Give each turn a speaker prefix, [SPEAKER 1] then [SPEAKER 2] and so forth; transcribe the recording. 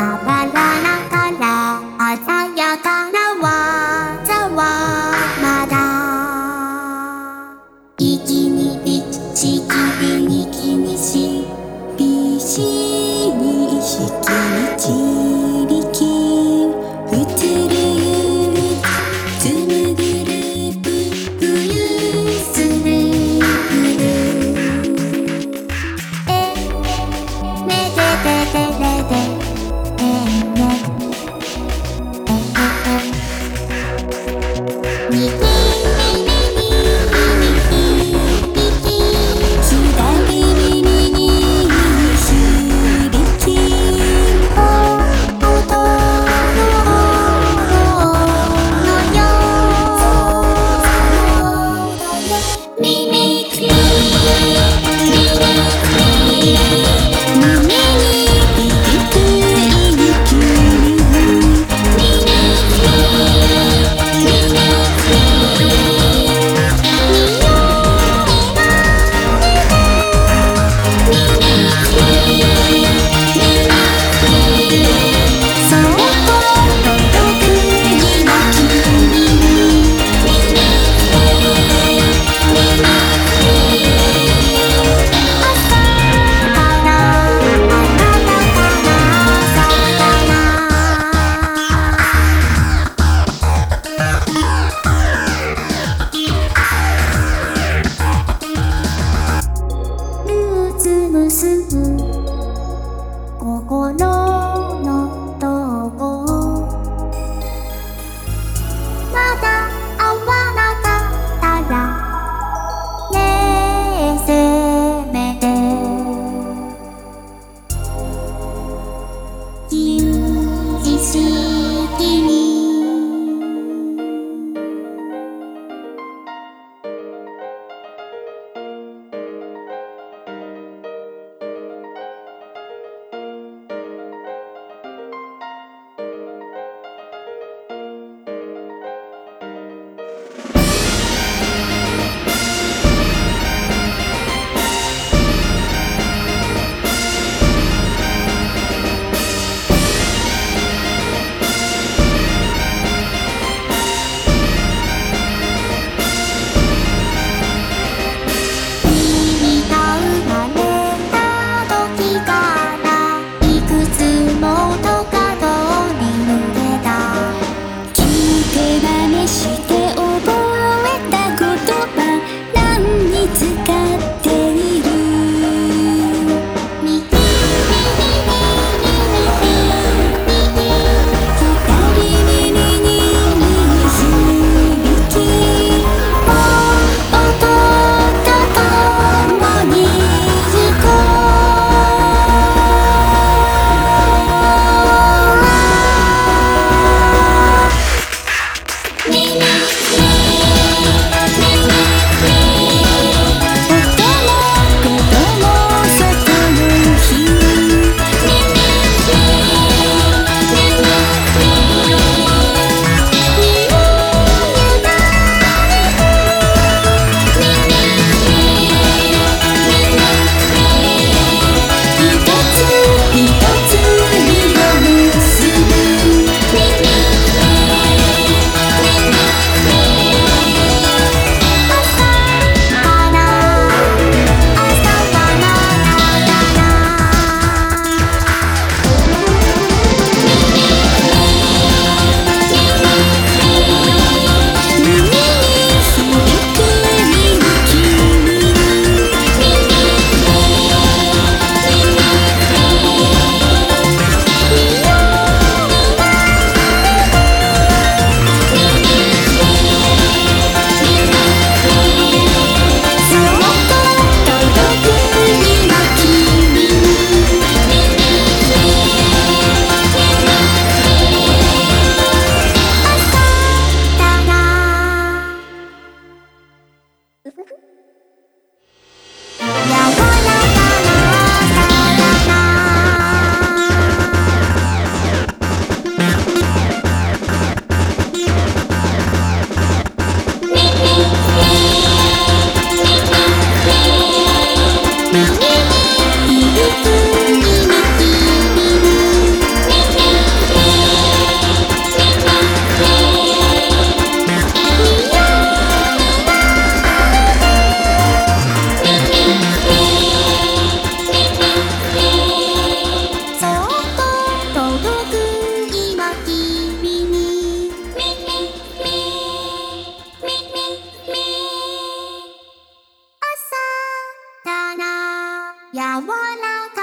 [SPEAKER 1] 爸爸 no. 呀，我老。